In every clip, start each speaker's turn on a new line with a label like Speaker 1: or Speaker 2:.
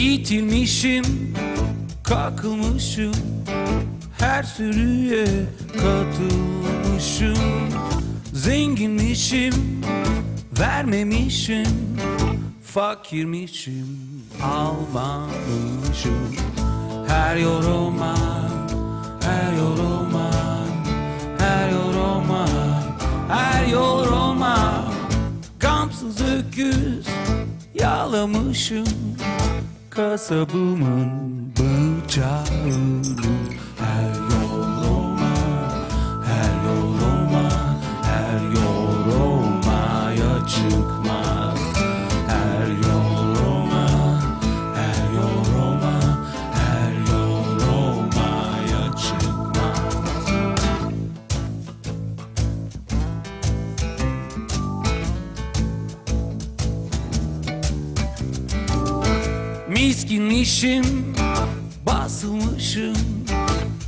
Speaker 1: Eğitilmişim, kakılmışım Her sürüye katılmışım. Zenginmişim, vermemişim Fakirmişim, almamışım. Her yoruma, her yoruma Her yoruma, her yoruma Gamsız öküz yalamışım Kasabımın bıçağını Miskinmişim, basılmışım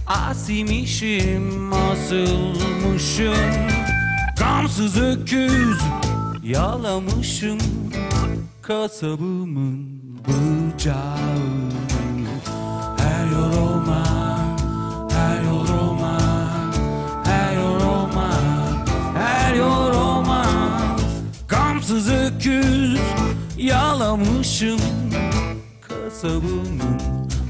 Speaker 1: Asimişim, asılmışım. Gamsız öküz, yalamışım Kasabımın bıçağını Her yoruma, her yoruma Her yoruma, her yoruma Gamsız öküz, yalamışım kasabımın bıçağı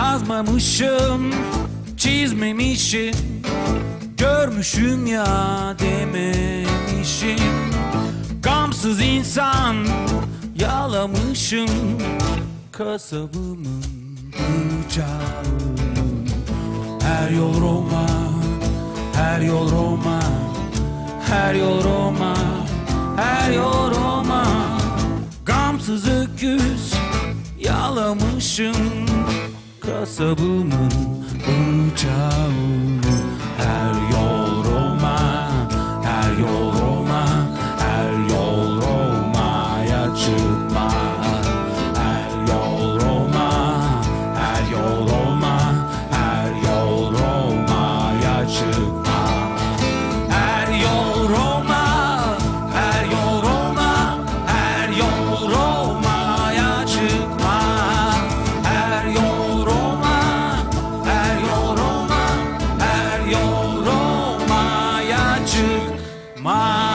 Speaker 1: Yazmamışım, çizmemişim. Görmüşüm ya dememişim. Gamsız insan yalamışım. Kasabımın bıçağını Her yol Roma, her yol Roma. Her yol Roma, her yol Roma. Gamsız öküz yalamışım kasabımın bıçağını Her Roma,